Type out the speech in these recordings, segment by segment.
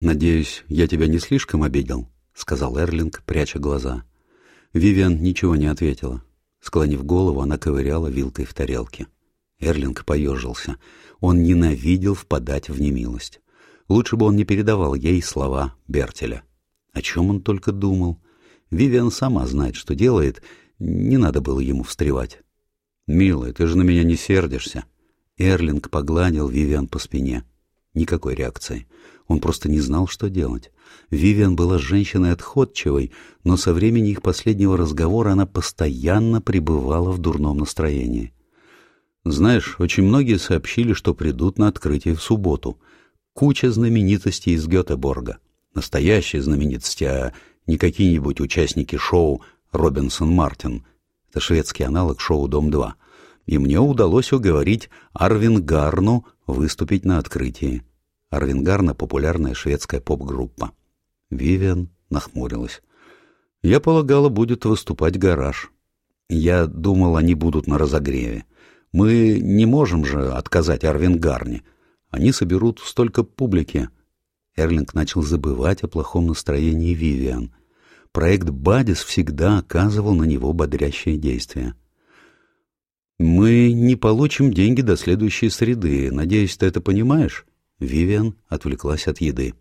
«Надеюсь, я тебя не слишком обидел?» — сказал Эрлинг, пряча глаза. Вивиан ничего не ответила. Склонив голову, она ковыряла вилкой в тарелке. Эрлинг поежился. Он ненавидел впадать в немилость. Лучше бы он не передавал ей слова Бертеля. О чем он только думал. Вивиан сама знает, что делает. Не надо было ему встревать. «Милая, ты же на меня не сердишься?» Эрлинг погладил Вивиан по спине. Никакой реакции. Он просто не знал, что делать. Вивиан была женщиной отходчивой, но со времени их последнего разговора она постоянно пребывала в дурном настроении. Знаешь, очень многие сообщили, что придут на открытие в субботу. Куча знаменитостей из Гетеборга. Настоящие знаменитости, а не какие-нибудь участники шоу «Робинсон Мартин». Это шведский аналог шоу «Дом-2». И мне удалось уговорить Арвин Гарну выступить на открытии. Арвин Гарна — популярная шведская поп-группа. Вивиан нахмурилась. Я полагала, будет выступать гараж. Я думал, они будут на разогреве. Мы не можем же отказать Арвин Гарне. Они соберут столько публики. Эрлинг начал забывать о плохом настроении Вивиан. Проект «Бадис» всегда оказывал на него бодрящее действие. «Мы не получим деньги до следующей среды. Надеюсь, ты это понимаешь?» Вивиан отвлеклась от еды.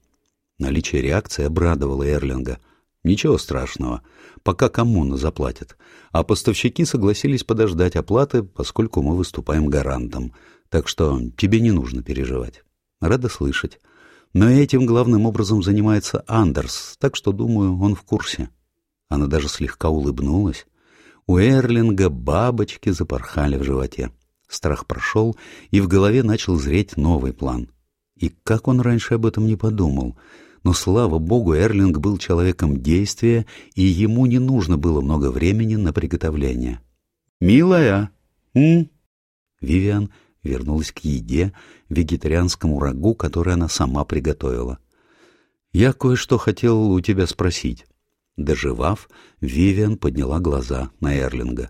Наличие реакции обрадовало Эрлинга. Ничего страшного, пока коммуна заплатит. А поставщики согласились подождать оплаты, поскольку мы выступаем гарантом. Так что тебе не нужно переживать. Рада слышать. Но этим главным образом занимается Андерс, так что, думаю, он в курсе. Она даже слегка улыбнулась. У Эрлинга бабочки запорхали в животе. Страх прошел, и в голове начал зреть новый план. И как он раньше об этом не подумал? Но, слава богу, Эрлинг был человеком действия, и ему не нужно было много времени на приготовление. «Милая!» м Вивиан вернулась к еде, вегетарианскому рагу, который она сама приготовила. «Я кое-что хотел у тебя спросить». Доживав, Вивиан подняла глаза на Эрлинга.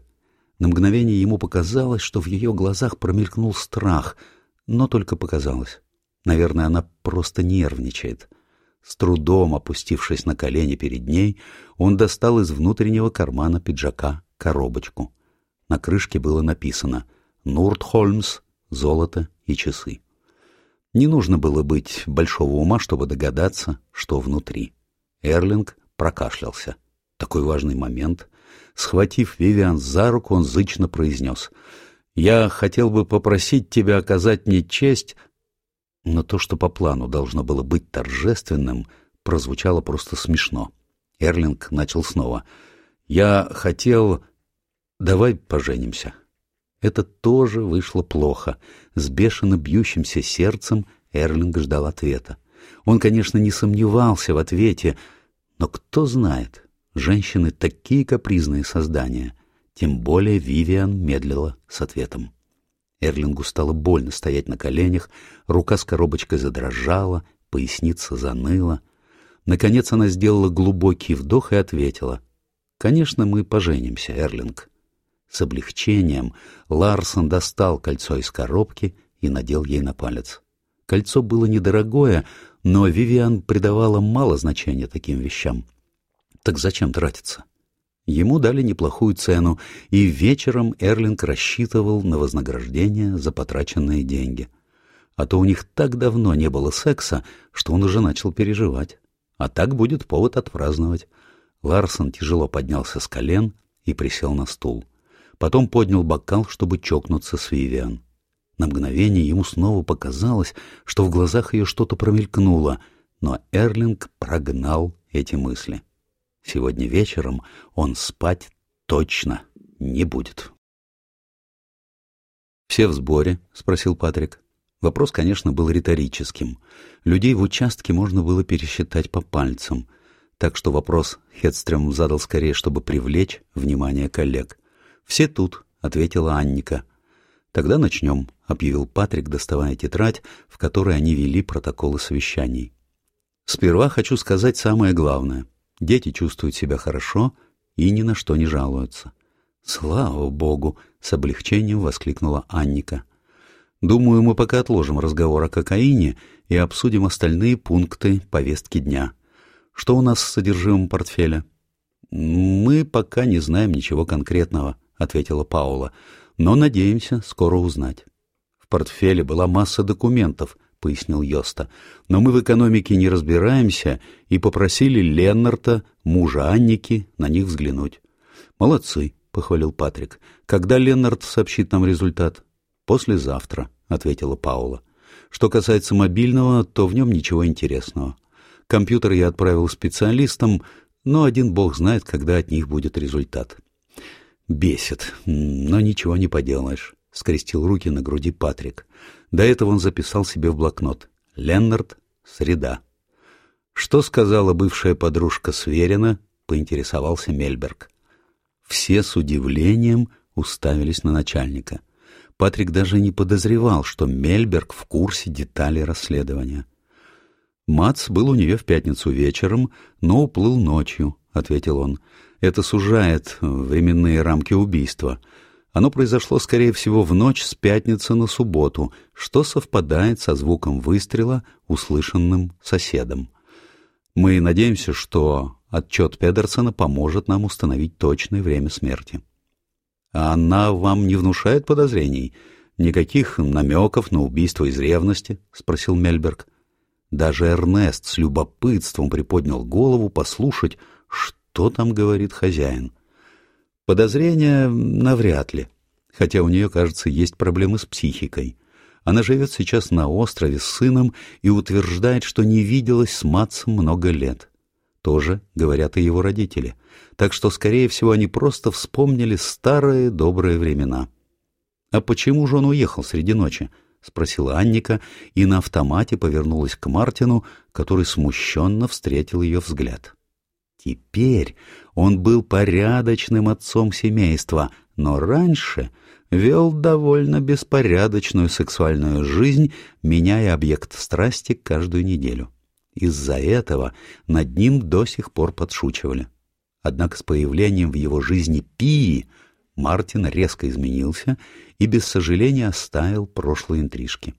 На мгновение ему показалось, что в ее глазах промелькнул страх, но только показалось. Наверное, она просто нервничает. С трудом опустившись на колени перед ней, он достал из внутреннего кармана пиджака коробочку. На крышке было написано «Нуртхольмс, золото и часы». Не нужно было быть большого ума, чтобы догадаться, что внутри. Эрлинг прокашлялся. Такой важный момент. Схватив Вивиан за руку, он зычно произнес «Я хотел бы попросить тебя оказать мне честь но то, что по плану должно было быть торжественным, прозвучало просто смешно. Эрлинг начал снова. «Я хотел... Давай поженимся». Это тоже вышло плохо. С бешено бьющимся сердцем Эрлинг ждал ответа. Он, конечно, не сомневался в ответе, но кто знает, женщины такие капризные создания. Тем более Вивиан медлила с ответом. Эрлингу стало больно стоять на коленях, рука с коробочкой задрожала, поясница заныла. Наконец она сделала глубокий вдох и ответила. «Конечно, мы поженимся, Эрлинг». С облегчением Ларсон достал кольцо из коробки и надел ей на палец. Кольцо было недорогое, но Вивиан придавала мало значения таким вещам. Так зачем тратиться? Ему дали неплохую цену, и вечером Эрлинг рассчитывал на вознаграждение за потраченные деньги. А то у них так давно не было секса, что он уже начал переживать. А так будет повод отпраздновать. Ларсон тяжело поднялся с колен и присел на стул. Потом поднял бокал, чтобы чокнуться с Вивиан. На мгновение ему снова показалось, что в глазах ее что-то промелькнуло, но Эрлинг прогнал эти мысли. Сегодня вечером он спать точно не будет. «Все в сборе?» — спросил Патрик. Вопрос, конечно, был риторическим. Людей в участке можно было пересчитать по пальцам. Так что вопрос Хедстрем задал скорее, чтобы привлечь внимание коллег. «Все тут», — ответила Анника. «Тогда начнем», — объявил Патрик, доставая тетрадь, в которой они вели протоколы совещаний. «Сперва хочу сказать самое главное. Дети чувствуют себя хорошо и ни на что не жалуются. «Слава богу!» — с облегчением воскликнула Анника. «Думаю, мы пока отложим разговор о кокаине и обсудим остальные пункты повестки дня. Что у нас с содержимым портфеля? Мы пока не знаем ничего конкретного, ответила Паула, но надеемся скоро узнать. Портфеле была масса документов, пояснил Йоста, но мы в экономике не разбираемся и попросили Леннарта, мужа Анники, на них взглянуть. Молодцы, похвалил Патрик. Когда Леннард сообщит нам результат? Послезавтра, ответила Паула. Что касается мобильного, то в нем ничего интересного. Компьютер я отправил специалистам, но один бог знает, когда от них будет результат. Бесит, но ничего не поделаешь, — скрестил руки на груди Патрик. До этого он записал себе в блокнот. Леннард, среда. Что сказала бывшая подружка Сверина, поинтересовался Мельберг. Все с удивлением уставились на начальника. Патрик даже не подозревал, что Мельберг в курсе деталей расследования. «Мац был у нее в пятницу вечером, но уплыл ночью», — ответил он. «Это сужает временные рамки убийства. Оно произошло, скорее всего, в ночь с пятницы на субботу, что совпадает со звуком выстрела, услышанным соседом. Мы надеемся, что отчет Педерсона поможет нам установить точное время смерти». «А она вам не внушает подозрений? Никаких намеков на убийство из ревности?» — спросил Мельберг. Даже Эрнест с любопытством приподнял голову послушать, что там говорит хозяин. Подозрения навряд ли, хотя у нее, кажется, есть проблемы с психикой. Она живет сейчас на острове с сыном и утверждает, что не виделась с Матсом много лет. Тоже говорят и его родители. Так что, скорее всего, они просто вспомнили старые добрые времена. А почему же он уехал среди ночи? — спросила Анника и на автомате повернулась к Мартину, который смущенно встретил ее взгляд. Теперь он был порядочным отцом семейства, но раньше вел довольно беспорядочную сексуальную жизнь, меняя объект страсти каждую неделю. Из-за этого над ним до сих пор подшучивали. Однако с появлением в его жизни Пии Мартин резко изменился и без сожаления оставил прошлые интрижки.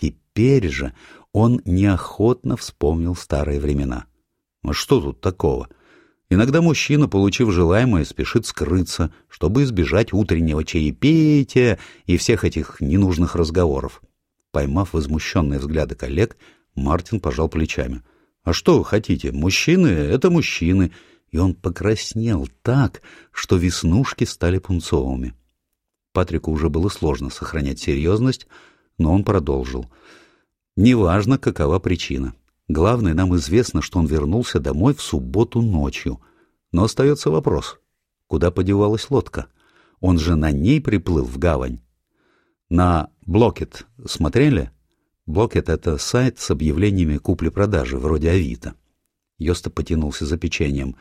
Теперь же он неохотно вспомнил старые времена. А что тут такого? Иногда мужчина, получив желаемое, спешит скрыться, чтобы избежать утреннего чаепития и всех этих ненужных разговоров. Поймав возмущенные взгляды коллег, Мартин пожал плечами. «А что вы хотите? Мужчины — это мужчины, и он покраснел так, что веснушки стали пунцовыми. Патрику уже было сложно сохранять серьезность, но он продолжил. «Неважно, какова причина. Главное, нам известно, что он вернулся домой в субботу ночью. Но остается вопрос, куда подевалась лодка? Он же на ней приплыл в гавань. На Блокет смотрели? Блокет — это сайт с объявлениями купли-продажи, вроде Авито. Йоста потянулся за печеньем.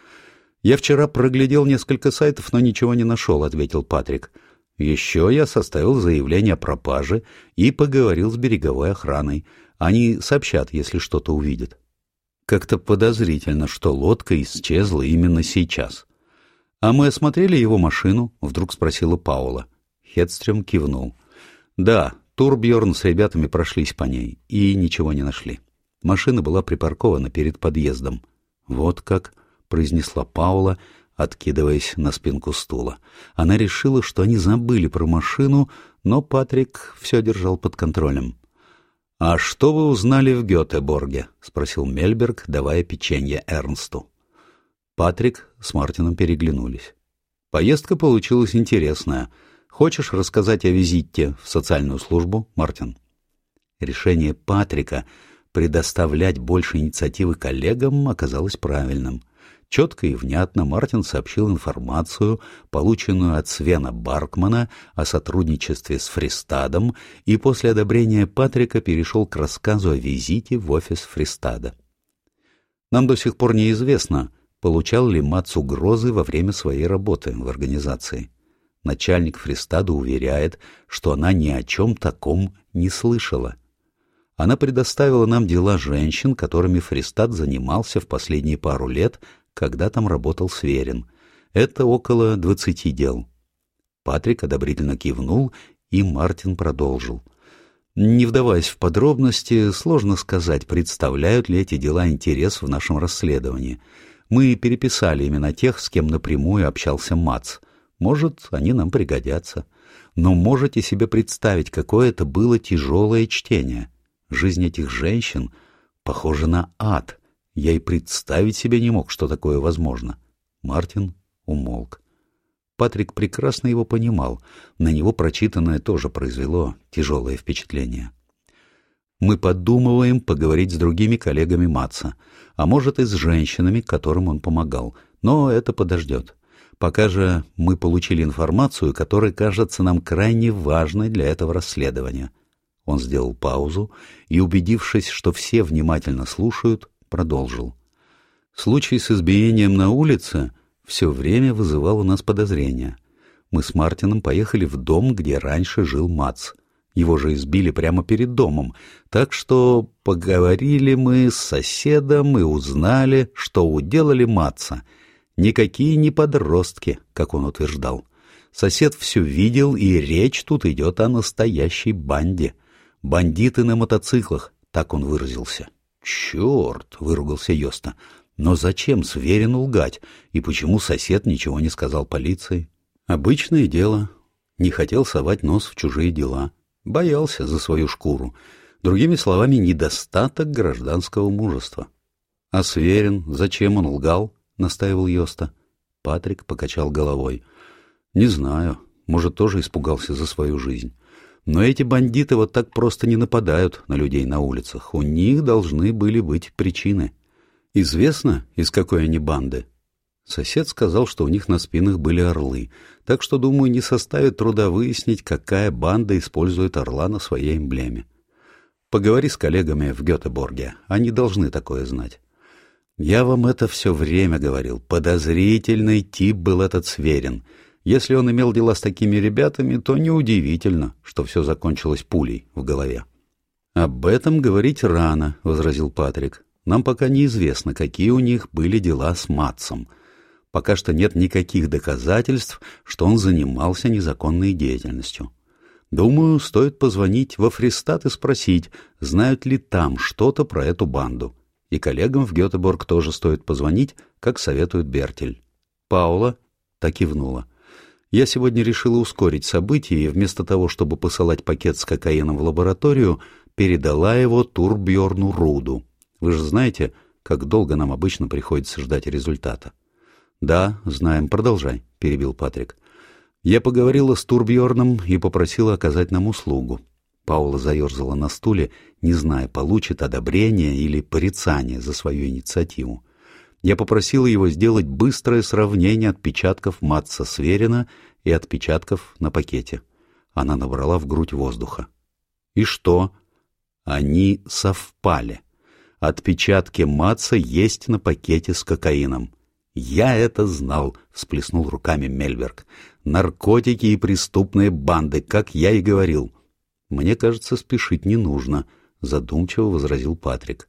«Я вчера проглядел несколько сайтов, но ничего не нашел», — ответил Патрик. «Еще я составил заявление о пропаже и поговорил с береговой охраной. Они сообщат, если что-то увидят». Как-то подозрительно, что лодка исчезла именно сейчас. «А мы осмотрели его машину?» — вдруг спросила Паула. Хедстрем кивнул. «Да, Турбьерн с ребятами прошлись по ней и ничего не нашли. Машина была припаркована перед подъездом. «Вот как», — произнесла Паула, откидываясь на спинку стула. Она решила, что они забыли про машину, но Патрик все держал под контролем. «А что вы узнали в Гетеборге?» — спросил Мельберг, давая печенье Эрнсту. Патрик с Мартином переглянулись. «Поездка получилась интересная. Хочешь рассказать о визите в социальную службу, Мартин?» Решение Патрика предоставлять больше инициативы коллегам оказалось правильным. Четко и внятно Мартин сообщил информацию, полученную от Свена Баркмана о сотрудничестве с Фристадом, и после одобрения Патрика перешел к рассказу о визите в офис Фристада. Нам до сих пор неизвестно, получал ли Мац угрозы во время своей работы в организации. Начальник Фристада уверяет, что она ни о чем таком не слышала — она предоставила нам дела женщин, которыми Фристат занимался в последние пару лет, когда там работал Сверин. Это около двадцати дел. Патрик одобрительно кивнул, и Мартин продолжил. Не вдаваясь в подробности, сложно сказать, представляют ли эти дела интерес в нашем расследовании. Мы переписали имена тех, с кем напрямую общался Мац. Может, они нам пригодятся. Но можете себе представить, какое это было тяжелое чтение. Жизнь этих женщин похожа на ад. Я и представить себе не мог, что такое возможно. Мартин умолк. Патрик прекрасно его понимал. На него прочитанное тоже произвело тяжелое впечатление. Мы подумываем поговорить с другими коллегами Матца, а может и с женщинами, которым он помогал, но это подождет. Пока же мы получили информацию, которая кажется нам крайне важной для этого расследования. Он сделал паузу и, убедившись, что все внимательно слушают, продолжил. Случай с избиением на улице все время вызывал у нас подозрения. Мы с Мартином поехали в дом, где раньше жил Мац. Его же избили прямо перед домом, так что поговорили мы с соседом и узнали, что уделали Матца. Никакие не подростки, как он утверждал. Сосед все видел, и речь тут идет о настоящей банде. Бандиты на мотоциклах, так он выразился. «Черт!» — выругался Йоста. Но зачем Сверину лгать, и почему сосед ничего не сказал полиции? Обычное дело. Не хотел совать нос в чужие дела. Боялся за свою шкуру. Другими словами, недостаток гражданского мужества. А Сверин, зачем он лгал? — настаивал Йоста. Патрик покачал головой. Не знаю, может, тоже испугался за свою жизнь. Но эти бандиты вот так просто не нападают на людей на улицах. У них должны были быть причины. Известно, из какой они банды? Сосед сказал, что у них на спинах были орлы, так что, думаю, не составит труда выяснить, какая банда использует орла на своей эмблеме. Поговори с коллегами в Гетеборге, они должны такое знать. Я вам это все время говорил. Подозрительный тип был этот Сверин. Если он имел дела с такими ребятами, то неудивительно, что все закончилось пулей в голове. — Об этом говорить рано, — возразил Патрик. Нам пока неизвестно, какие у них были дела с Матсом. Пока что нет никаких доказательств, что он занимался незаконной деятельностью. Думаю, стоит позвонить во Фристат и спросить, знают ли там что-то про эту банду. И коллегам в Гетеборг тоже стоит позвонить, как советует Бертель. Паула так кивнула. Я сегодня решила ускорить события и вместо того, чтобы посылать пакет с кокаином в лабораторию, передала его Турбьорну Руду. Вы же знаете, как долго нам обычно приходится ждать результата. — Да, знаем, продолжай, — перебил Патрик. Я поговорила с Турбьорном и попросила оказать нам услугу. Паула заерзала на стуле, не зная, получит одобрение или порицание за свою инициативу. Я попросила его сделать быстрое сравнение отпечатков Матса Сверина и отпечатков на пакете. Она набрала в грудь воздуха. И что? Они совпали. Отпечатки Матса есть на пакете с кокаином. «Я это знал», — всплеснул руками Мельберг. «Наркотики и преступные банды, как я и говорил». «Мне кажется, спешить не нужно», — задумчиво возразил Патрик.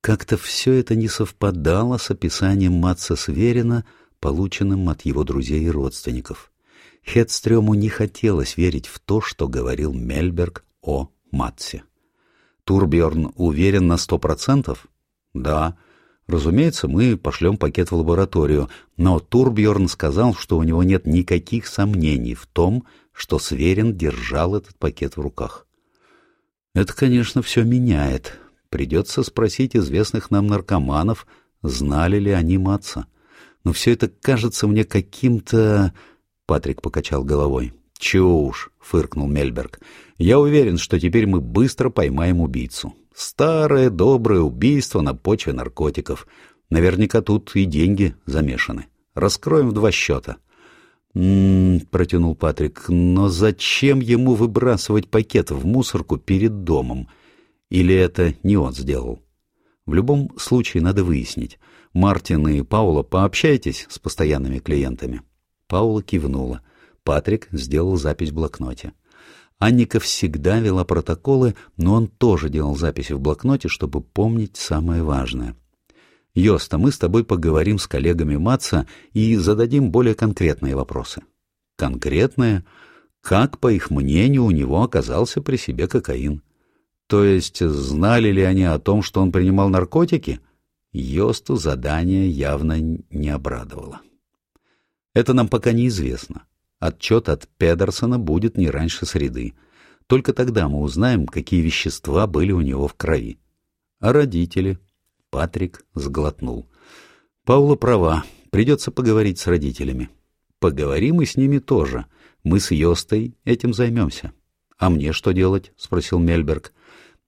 Как-то все это не совпадало с описанием Матса Сверина, полученным от его друзей и родственников. Хедстрему не хотелось верить в то, что говорил Мельберг о Матсе. Турбьерн уверен на сто процентов? Да. Разумеется, мы пошлем пакет в лабораторию, но Турбьерн сказал, что у него нет никаких сомнений в том, что Сверин держал этот пакет в руках. Это, конечно, все меняет. Придется спросить известных нам наркоманов, знали ли они Матца. Но все это кажется мне каким-то... Патрик покачал головой. «Чушь!» — фыркнул Мельберг. «Я уверен, что теперь мы быстро поймаем убийцу. Старое доброе убийство на почве наркотиков. Наверняка тут и деньги замешаны. Раскроем в два счета». «М-м-м», протянул Патрик, — «но зачем ему выбрасывать пакет в мусорку перед домом? Или это не он сделал?» В любом случае надо выяснить. Мартин и Паула, пообщайтесь с постоянными клиентами. Паула кивнула. Патрик сделал запись в блокноте. Анника всегда вела протоколы, но он тоже делал записи в блокноте, чтобы помнить самое важное. «Йоста, мы с тобой поговорим с коллегами Матца и зададим более конкретные вопросы». «Конкретные? Как, по их мнению, у него оказался при себе кокаин?» То есть знали ли они о том, что он принимал наркотики? Йосту задание явно не обрадовало. Это нам пока неизвестно. Отчет от Педерсона будет не раньше среды. Только тогда мы узнаем, какие вещества были у него в крови. А родители? Патрик сглотнул. Паула права. Придется поговорить с родителями. Поговорим и с ними тоже. Мы с Йостой этим займемся. А мне что делать? Спросил Мельберг.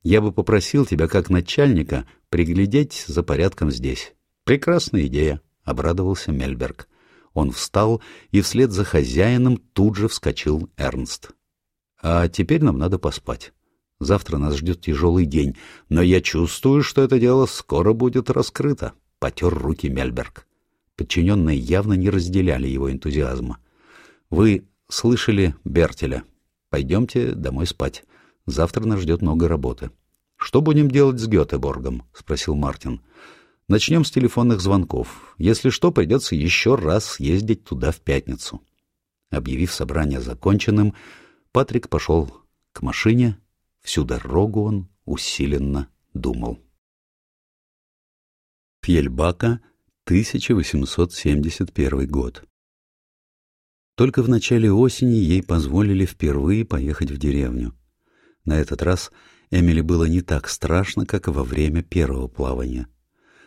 Я бы попросил тебя, как начальника, приглядеть за порядком здесь. Прекрасная идея, обрадовался Мельберг. Он встал, и вслед за хозяином тут же вскочил Эрнст. А теперь нам надо поспать. Завтра нас ждет тяжелый день, но я чувствую, что это дело скоро будет раскрыто. Потер руки Мельберг. Подчиненные явно не разделяли его энтузиазма. Вы слышали Бертеля. Пойдемте домой спать. Завтра нас ждет много работы. — Что будем делать с Гетеборгом? — спросил Мартин. — Начнем с телефонных звонков. Если что, придется еще раз съездить туда в пятницу. Объявив собрание законченным, Патрик пошел к машине. Всю дорогу он усиленно думал. Фьельбака, 1871 год. Только в начале осени ей позволили впервые поехать в деревню. На этот раз Эмили было не так страшно, как во время первого плавания.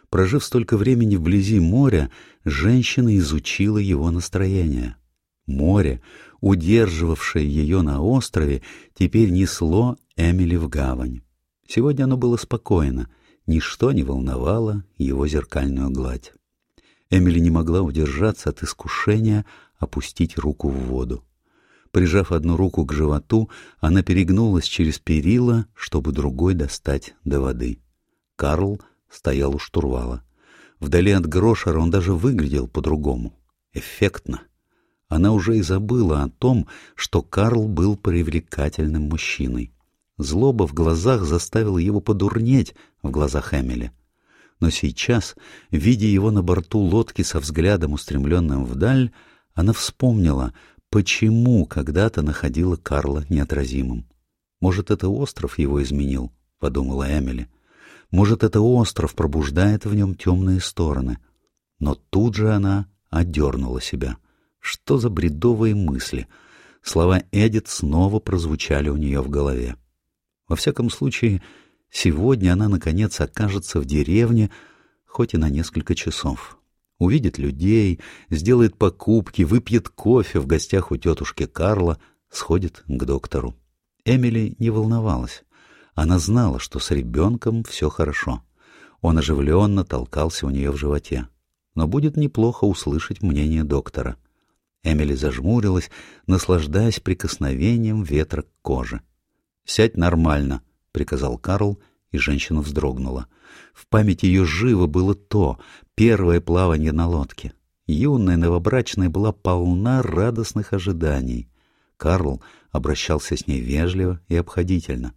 Прожив столько времени вблизи моря, женщина изучила его настроение. Море, удерживавшее ее на острове, теперь несло Эмили в гавань. Сегодня оно было спокойно, ничто не волновало его зеркальную гладь. Эмили не могла удержаться от искушения опустить руку в воду. Прижав одну руку к животу, она перегнулась через перила, чтобы другой достать до воды. Карл стоял у штурвала. Вдали от Грошера он даже выглядел по-другому. Эффектно. Она уже и забыла о том, что Карл был привлекательным мужчиной. Злоба в глазах заставила его подурнеть в глазах Эмили. Но сейчас, видя его на борту лодки со взглядом, устремленным вдаль, она вспомнила, почему когда-то находила Карла неотразимым. «Может, это остров его изменил?» — подумала Эмили. «Может, это остров пробуждает в нем темные стороны?» Но тут же она одернула себя. Что за бредовые мысли? Слова Эдит снова прозвучали у нее в голове. Во всяком случае, сегодня она, наконец, окажется в деревне, хоть и на несколько часов увидит людей, сделает покупки, выпьет кофе в гостях у тетушки Карла, сходит к доктору. Эмили не волновалась. Она знала, что с ребенком все хорошо. Он оживленно толкался у нее в животе. Но будет неплохо услышать мнение доктора. Эмили зажмурилась, наслаждаясь прикосновением ветра к коже. «Сядь нормально», — приказал Карл, и женщина вздрогнула. В памяти ее живо было то, первое плавание на лодке. Юная новобрачная была полна радостных ожиданий. Карл обращался с ней вежливо и обходительно.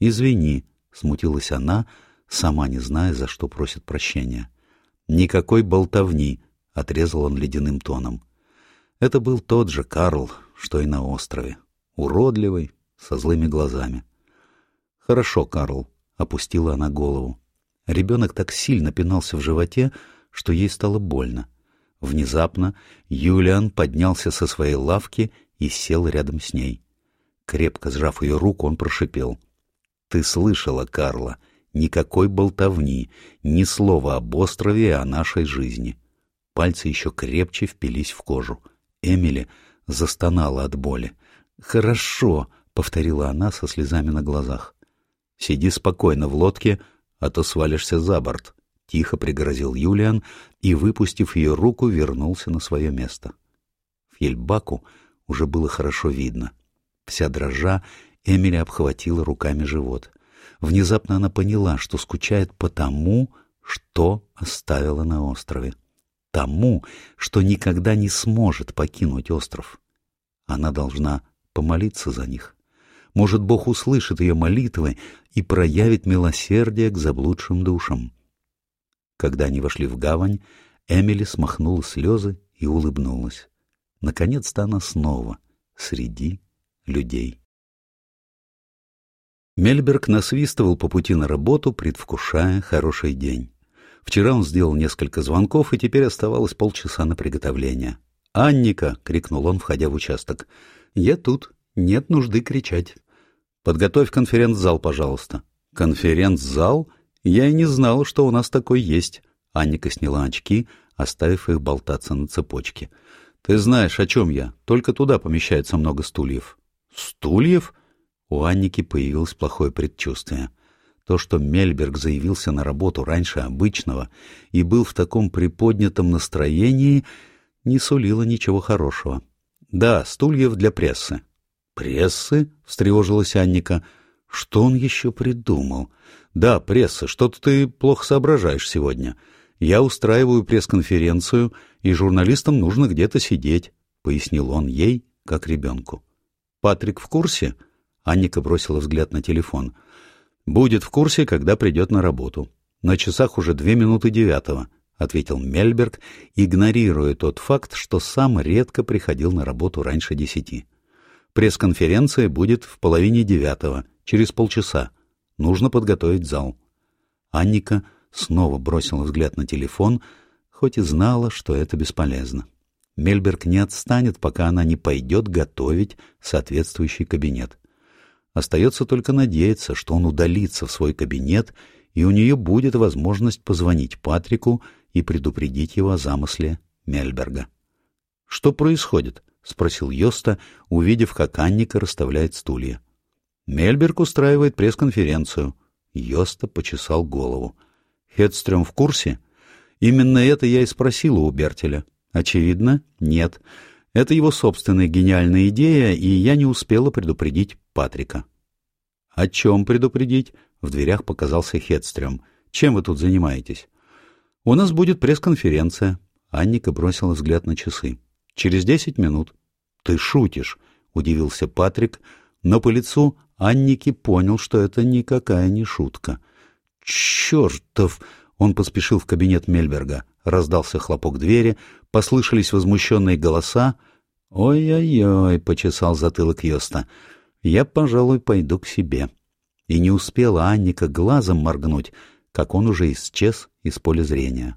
«Извини», — смутилась она, сама не зная, за что просит прощения. «Никакой болтовни», — отрезал он ледяным тоном. Это был тот же Карл, что и на острове. Уродливый, со злыми глазами. «Хорошо, Карл», — опустила она голову. Ребенок так сильно пинался в животе, что ей стало больно. Внезапно Юлиан поднялся со своей лавки и сел рядом с ней. Крепко сжав ее руку, он прошипел. — Ты слышала, Карла, никакой болтовни, ни слова об острове и о нашей жизни. Пальцы еще крепче впились в кожу. Эмили застонала от боли. «Хорошо», — повторила она со слезами на глазах. «Сиди спокойно в лодке, а то свалишься за борт», — тихо пригрозил Юлиан и, выпустив ее руку, вернулся на свое место. Фельбаку уже было хорошо видно. Вся дрожа, Эмили обхватила руками живот. Внезапно она поняла, что скучает по тому, что оставила на острове. Тому, что никогда не сможет покинуть остров. Она должна помолиться за них. Может, Бог услышит ее молитвы и проявит милосердие к заблудшим душам. Когда они вошли в гавань, Эмили смахнула слезы и улыбнулась. Наконец-то она снова среди людей. Мельберг насвистывал по пути на работу, предвкушая хороший день. Вчера он сделал несколько звонков, и теперь оставалось полчаса на приготовление. «Анника!» — крикнул он, входя в участок. «Я тут. Нет нужды кричать. Подготовь конференц-зал, пожалуйста». «Конференц-зал? Я и не знал, что у нас такой есть». Анника сняла очки, оставив их болтаться на цепочке. «Ты знаешь, о чем я. Только туда помещается много стульев». «Стульев?» У Анники появилось плохое предчувствие. То, что Мельберг заявился на работу раньше обычного и был в таком приподнятом настроении, не сулило ничего хорошего. «Да, стульев для прессы». «Прессы?» — встревожилась Анника. «Что он еще придумал?» «Да, пресса, что-то ты плохо соображаешь сегодня. Я устраиваю пресс-конференцию, и журналистам нужно где-то сидеть», — пояснил он ей, как ребенку. «Патрик в курсе?» Анника бросила взгляд на телефон. «Будет в курсе, когда придет на работу. На часах уже две минуты девятого», — ответил Мельберг, игнорируя тот факт, что сам редко приходил на работу раньше десяти. «Пресс-конференция будет в половине девятого, через полчаса. Нужно подготовить зал». Анника снова бросила взгляд на телефон, хоть и знала, что это бесполезно. Мельберг не отстанет, пока она не пойдет готовить соответствующий кабинет. Остается только надеяться, что он удалится в свой кабинет, и у нее будет возможность позвонить Патрику и предупредить его о замысле Мельберга. «Что происходит?» — спросил Йоста, увидев, как Анника расставляет стулья. «Мельберг устраивает пресс-конференцию». Йоста почесал голову. «Хедстрём в курсе?» «Именно это я и спросила у Бертеля». «Очевидно, нет. Это его собственная гениальная идея, и я не успела предупредить Патрика. — О чем предупредить? — в дверях показался Хедстрем. — Чем вы тут занимаетесь? — У нас будет пресс-конференция. Анника бросила взгляд на часы. — Через десять минут. — Ты шутишь, — удивился Патрик, но по лицу Анники понял, что это никакая не шутка. — Чертов! — он поспешил в кабинет Мельберга. Раздался хлопок двери, послышались возмущенные голоса. «Ой-ой-ой», — почесал затылок Йоста, — я, пожалуй, пойду к себе. И не успела Анника глазом моргнуть, как он уже исчез из поля зрения.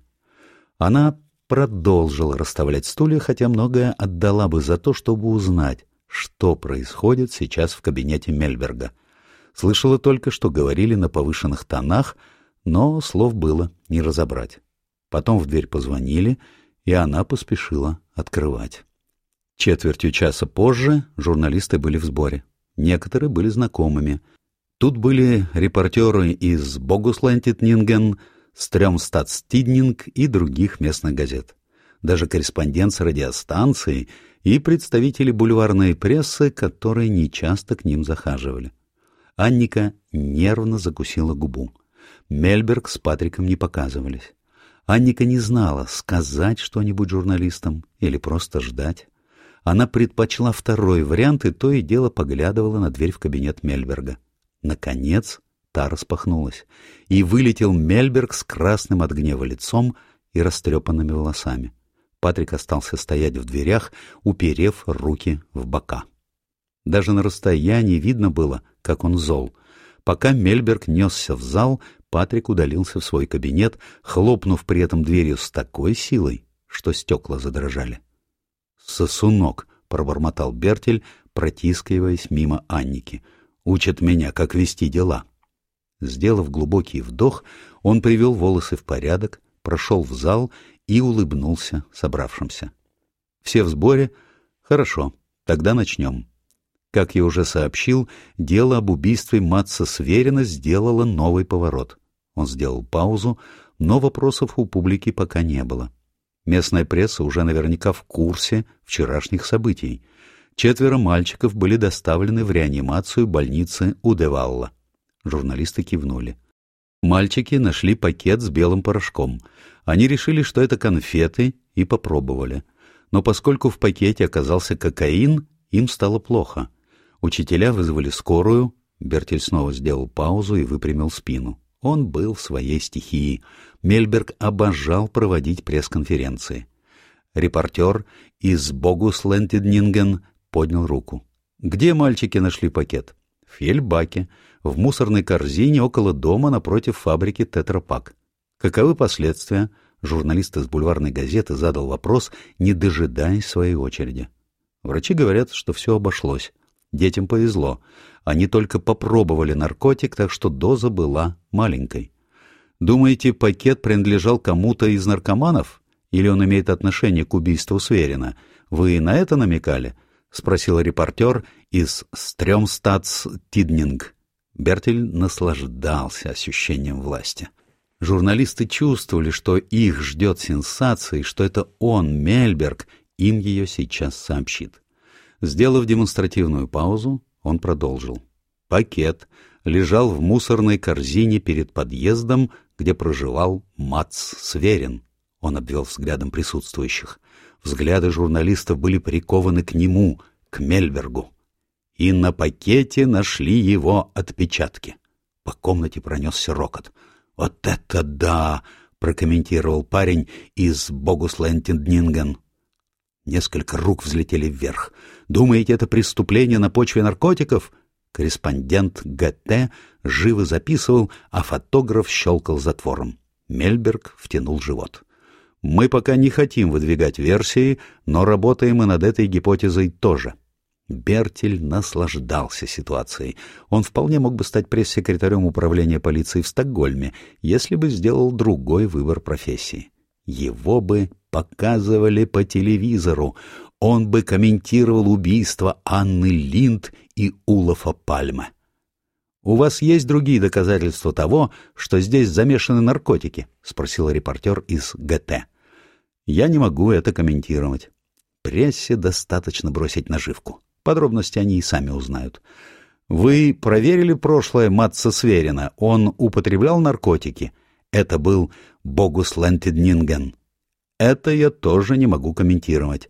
Она продолжила расставлять стулья, хотя многое отдала бы за то, чтобы узнать, что происходит сейчас в кабинете Мельберга. Слышала только, что говорили на повышенных тонах, но слов было не разобрать. Потом в дверь позвонили, и она поспешила открывать. Четвертью часа позже журналисты были в сборе. Некоторые были знакомыми. Тут были репортеры из Богуслантитнинген, Стрёмстадстиднинг и других местных газет. Даже корреспондент с радиостанции и представители бульварной прессы, которые нечасто к ним захаживали. Анника нервно закусила губу. Мельберг с Патриком не показывались. Анника не знала, сказать что-нибудь журналистам или просто ждать. Она предпочла второй вариант и то и дело поглядывала на дверь в кабинет Мельберга. Наконец та распахнулась, и вылетел Мельберг с красным от гнева лицом и растрепанными волосами. Патрик остался стоять в дверях, уперев руки в бока. Даже на расстоянии видно было, как он зол. Пока Мельберг несся в зал, Патрик удалился в свой кабинет, хлопнув при этом дверью с такой силой, что стекла задрожали. «Сосунок», — пробормотал Бертель, протискиваясь мимо Анники. «Учат меня, как вести дела». Сделав глубокий вдох, он привел волосы в порядок, прошел в зал и улыбнулся собравшимся. «Все в сборе? Хорошо, тогда начнем». Как я уже сообщил, дело об убийстве Матса Сверина сделало новый поворот. Он сделал паузу, но вопросов у публики пока не было. Местная пресса уже наверняка в курсе вчерашних событий. Четверо мальчиков были доставлены в реанимацию больницы Удевалла. Журналисты кивнули. Мальчики нашли пакет с белым порошком. Они решили, что это конфеты, и попробовали. Но поскольку в пакете оказался кокаин, им стало плохо. Учителя вызвали скорую. Бертель снова сделал паузу и выпрямил спину. Он был в своей стихии. Мельберг обожал проводить пресс-конференции. Репортер из Богуслентиднинген поднял руку. «Где мальчики нашли пакет?» «В Фельбаке. В мусорной корзине около дома напротив фабрики «Тетрапак». Каковы последствия? Журналист из бульварной газеты задал вопрос, не дожидаясь своей очереди. Врачи говорят, что все обошлось. Детям повезло. Они только попробовали наркотик, так что доза была маленькой. Думаете, пакет принадлежал кому-то из наркоманов? Или он имеет отношение к убийству Сверина? Вы на это намекали? — спросил репортер из Стрёмстадс Тиднинг. Бертель наслаждался ощущением власти. Журналисты чувствовали, что их ждет сенсация, и что это он, Мельберг, им ее сейчас сообщит. Сделав демонстративную паузу, он продолжил. Пакет лежал в мусорной корзине перед подъездом, где проживал Мац Сверин. Он обвел взглядом присутствующих. Взгляды журналистов были прикованы к нему, к Мельбергу. И на пакете нашли его отпечатки. По комнате пронесся рокот. «Вот это да!» — прокомментировал парень из Богуслентинднинген. Несколько рук взлетели вверх. «Думаете, это преступление на почве наркотиков?» Корреспондент ГТ живо записывал, а фотограф щелкал затвором. Мельберг втянул живот. «Мы пока не хотим выдвигать версии, но работаем и над этой гипотезой тоже». Бертель наслаждался ситуацией. Он вполне мог бы стать пресс-секретарем управления полиции в Стокгольме, если бы сделал другой выбор профессии. Его бы показывали по телевизору. Он бы комментировал убийство Анны Линд и Улафа Пальма. «У вас есть другие доказательства того, что здесь замешаны наркотики?» — спросил репортер из ГТ. «Я не могу это комментировать. Прессе достаточно бросить наживку. Подробности они и сами узнают. Вы проверили прошлое Матца Сверина? Он употреблял наркотики? Это был Богус Лентиднинген. Это я тоже не могу комментировать.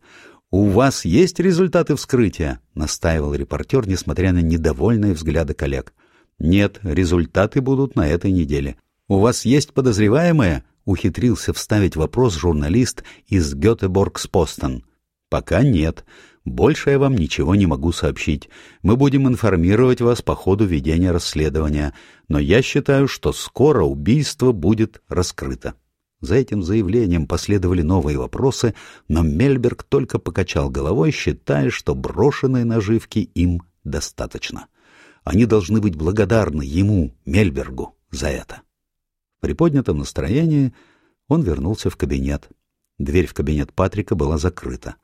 «У вас есть результаты вскрытия?» — настаивал репортер, несмотря на недовольные взгляды коллег. «Нет, результаты будут на этой неделе. У вас есть подозреваемые?» — ухитрился вставить вопрос журналист из Гетеборгспостен. «Пока нет. Больше я вам ничего не могу сообщить. Мы будем информировать вас по ходу ведения расследования, но я считаю, что скоро убийство будет раскрыто». За этим заявлением последовали новые вопросы, но Мельберг только покачал головой, считая, что брошенной наживки им достаточно. Они должны быть благодарны ему, Мельбергу, за это. В приподнятом настроении он вернулся в кабинет. Дверь в кабинет Патрика была закрыта.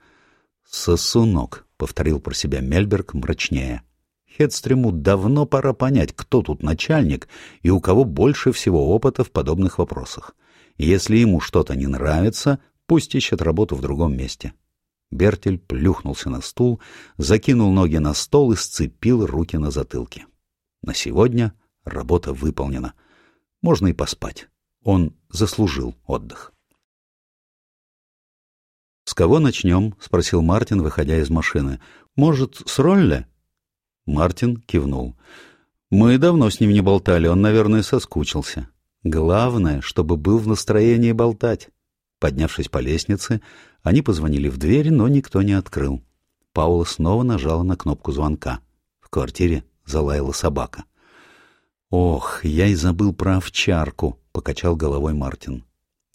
«Сосунок», — повторил про себя Мельберг мрачнее. Хедстрему давно пора понять, кто тут начальник и у кого больше всего опыта в подобных вопросах. Если ему что-то не нравится, пусть ищет работу в другом месте. Бертель плюхнулся на стул, закинул ноги на стол и сцепил руки на затылке. На сегодня работа выполнена. Можно и поспать. Он заслужил отдых. «С кого начнем?» — спросил Мартин, выходя из машины. «Может, с Ролле?» Мартин кивнул. «Мы давно с ним не болтали, он, наверное, соскучился». Главное, чтобы был в настроении болтать. Поднявшись по лестнице, они позвонили в дверь, но никто не открыл. Паула снова нажала на кнопку звонка. В квартире залаяла собака. «Ох, я и забыл про овчарку», — покачал головой Мартин.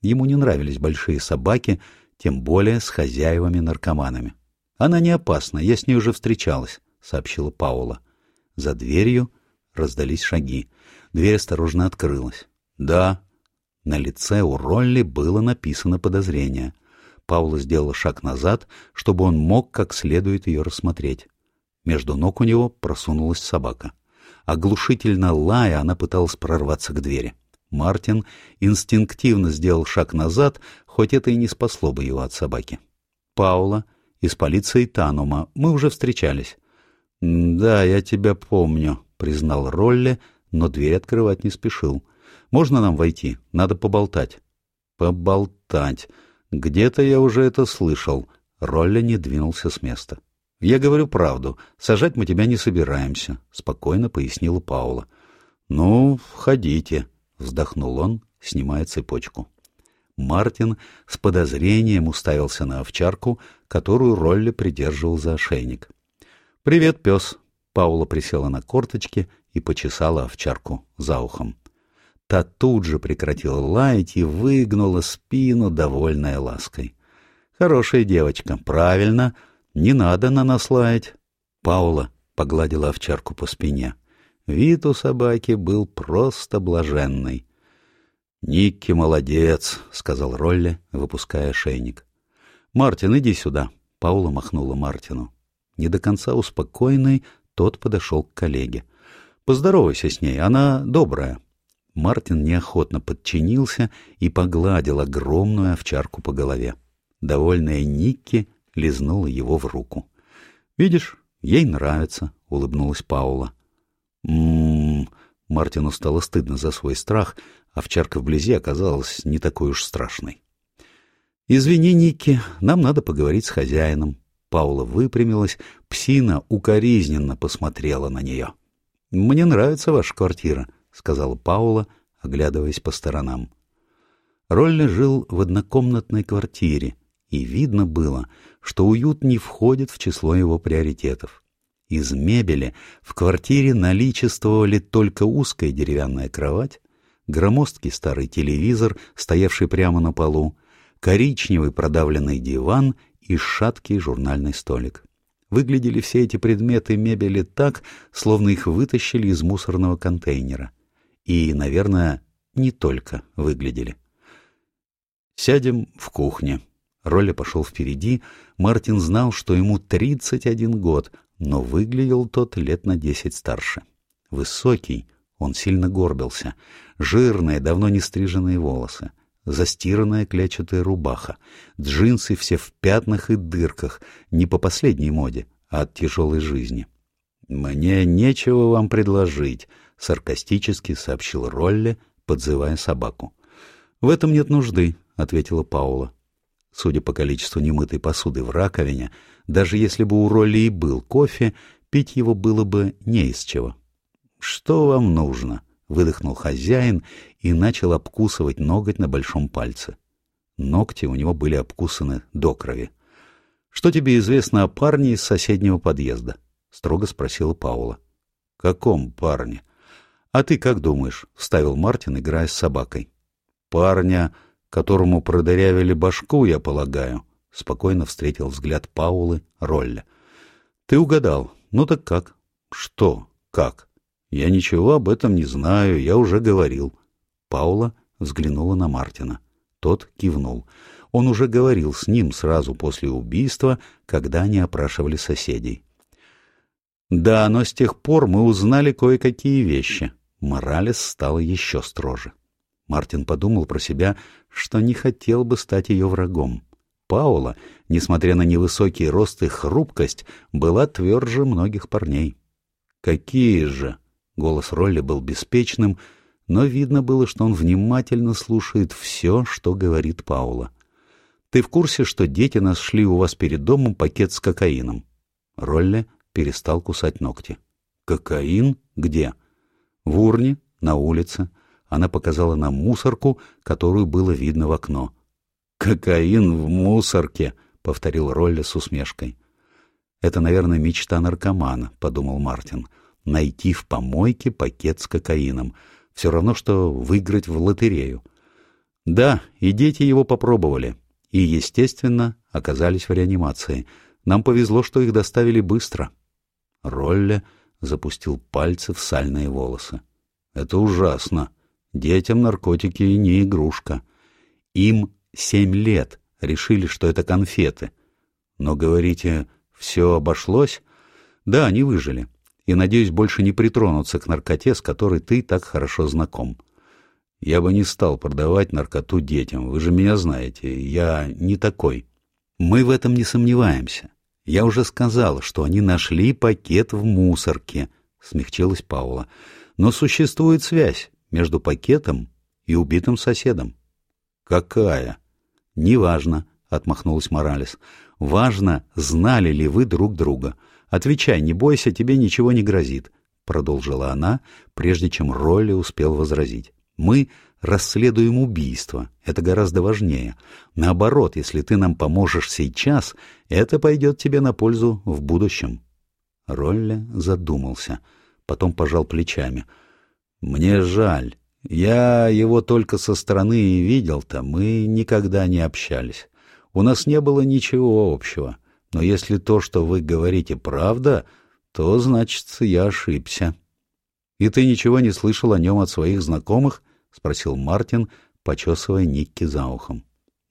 Ему не нравились большие собаки, тем более с хозяевами-наркоманами. «Она не опасна, я с ней уже встречалась», — сообщила Паула. За дверью раздались шаги. Дверь осторожно открылась. «Да». На лице у Ролли было написано подозрение. Паула сделала шаг назад, чтобы он мог как следует ее рассмотреть. Между ног у него просунулась собака. Оглушительно лая, она пыталась прорваться к двери. Мартин инстинктивно сделал шаг назад, хоть это и не спасло бы его от собаки. «Паула, из полиции Танума. Мы уже встречались». «Да, я тебя помню», — признал Ролли, но дверь открывать не спешил. Можно нам войти? Надо поболтать». «Поболтать. Где-то я уже это слышал». Ролли не двинулся с места. «Я говорю правду. Сажать мы тебя не собираемся», — спокойно пояснила Паула. «Ну, входите», — вздохнул он, снимая цепочку. Мартин с подозрением уставился на овчарку, которую Ролли придерживал за ошейник. «Привет, пес!» Паула присела на корточки и почесала овчарку за ухом. Та тут же прекратила лаять и выгнула спину, довольная лаской. «Хорошая девочка, правильно, не надо на нас лаять». Паула погладила овчарку по спине. Вид у собаки был просто блаженный. «Никки молодец», — сказал Ролли, выпуская шейник. «Мартин, иди сюда», — Паула махнула Мартину. Не до конца успокоенный, тот подошел к коллеге. «Поздоровайся с ней, она добрая». Мартин неохотно подчинился и погладил огромную овчарку по голове. Довольная Никки лизнула его в руку. «Видишь, ей нравится», — улыбнулась Паула. «М-м-м...» Мартину стало стыдно за свой страх, овчарка вблизи оказалась не такой уж страшной. «Извини, Никки, нам надо поговорить с хозяином». Паула выпрямилась, псина укоризненно посмотрела на нее. «Мне нравится ваша квартира», — сказала Паула, оглядываясь по сторонам. Ролли жил в однокомнатной квартире, и видно было, что уют не входит в число его приоритетов. Из мебели в квартире наличествовали только узкая деревянная кровать, громоздкий старый телевизор, стоявший прямо на полу, коричневый продавленный диван и шаткий журнальный столик. Выглядели все эти предметы мебели так, словно их вытащили из мусорного контейнера. И, наверное, не только выглядели. «Сядем в кухне». Роля пошел впереди. Мартин знал, что ему 31 год, но выглядел тот лет на десять старше. Высокий, он сильно горбился, жирные, давно не стриженные волосы, застиранная клетчатая рубаха, джинсы все в пятнах и дырках, не по последней моде, а от тяжелой жизни. «Мне нечего вам предложить», — саркастически сообщил Ролли, подзывая собаку. «В этом нет нужды», — ответила Паула. Судя по количеству немытой посуды в раковине, даже если бы у Ролли и был кофе, пить его было бы не из чего. «Что вам нужно?» — выдохнул хозяин и начал обкусывать ноготь на большом пальце. Ногти у него были обкусаны до крови. «Что тебе известно о парне из соседнего подъезда?» — строго спросила Паула. «Каком парне?» «А ты как думаешь?» — вставил Мартин, играя с собакой. «Парня, которому продырявили башку, я полагаю», — спокойно встретил взгляд Паулы Ролля. «Ты угадал. Ну так как?» «Что? Как?» «Я ничего об этом не знаю, я уже говорил». Паула взглянула на Мартина. Тот кивнул. Он уже говорил с ним сразу после убийства, когда они опрашивали соседей. «Да, но с тех пор мы узнали кое-какие вещи». Моралес стала еще строже. Мартин подумал про себя, что не хотел бы стать ее врагом. Паула, несмотря на невысокий рост и хрупкость, была тверже многих парней. «Какие же?» — голос Ролли был беспечным, но видно было, что он внимательно слушает все, что говорит Паула. «Ты в курсе, что дети нашли у вас перед домом пакет с кокаином?» Ролли перестал кусать ногти. «Кокаин? Где?» «В урне, на улице». Она показала нам мусорку, которую было видно в окно. «Кокаин в мусорке», — повторил Ролли с усмешкой. «Это, наверное, мечта наркомана», — подумал Мартин. «Найти в помойке пакет с кокаином. Все равно, что выиграть в лотерею». Да, и дети его попробовали. И, естественно, оказались в реанимации. Нам повезло, что их доставили быстро. Ролли запустил пальцы в сальные волосы. «Это ужасно. Детям наркотики не игрушка. Им семь лет, решили, что это конфеты. Но, говорите, все обошлось? Да, они выжили. И, надеюсь, больше не притронутся к наркоте, с которой ты так хорошо знаком. Я бы не стал продавать наркоту детям, вы же меня знаете, я не такой. Мы в этом не сомневаемся. Я уже сказал, что они нашли пакет в мусорке, смягчилась Паула. Но существует связь между пакетом и убитым соседом. Какая? Неважно, отмахнулась Моралес. Важно, знали ли вы друг друга. Отвечай, не бойся, тебе ничего не грозит, продолжила она, прежде чем Ролли успел возразить. Мы расследуем убийство. Это гораздо важнее. Наоборот, если ты нам поможешь сейчас, это пойдет тебе на пользу в будущем. Ролли задумался. потом пожал плечами. «Мне жаль. Я его только со стороны и видел-то, мы никогда не общались. У нас не было ничего общего. Но если то, что вы говорите, правда, то, значит, я ошибся». «И ты ничего не слышал о нем от своих знакомых?» — спросил Мартин, почесывая Никки за ухом.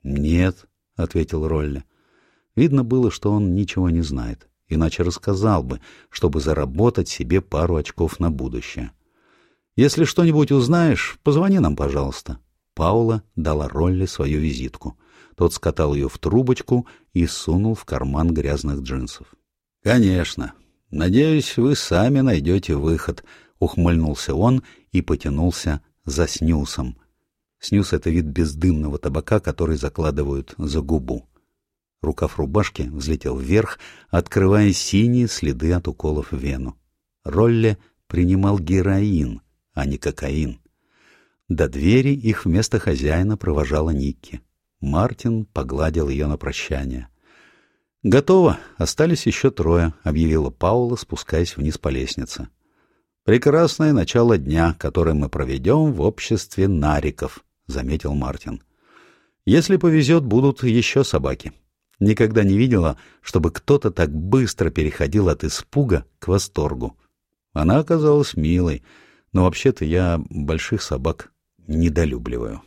«Нет», — ответил Ролли. Видно было, что он ничего не знает, иначе рассказал бы, чтобы заработать себе пару очков на будущее. «Если что-нибудь узнаешь, позвони нам, пожалуйста». Паула дала Ролли свою визитку. Тот скатал ее в трубочку и сунул в карман грязных джинсов. «Конечно. Надеюсь, вы сами найдете выход», — ухмыльнулся он и потянулся за снюсом. Снюс — это вид бездымного табака, который закладывают за губу. Рукав рубашки взлетел вверх, открывая синие следы от уколов в вену. Ролле принимал героин, а не кокаин. До двери их вместо хозяина провожала Никки. Мартин погладил ее на прощание. «Готово. Остались еще трое», — объявила Паула, спускаясь вниз по лестнице. «Прекрасное начало дня, которое мы проведем в обществе нариков», — заметил Мартин. «Если повезет, будут еще собаки». Никогда не видела, чтобы кто-то так быстро переходил от испуга к восторгу. Она оказалась милой, но вообще-то я больших собак недолюбливаю.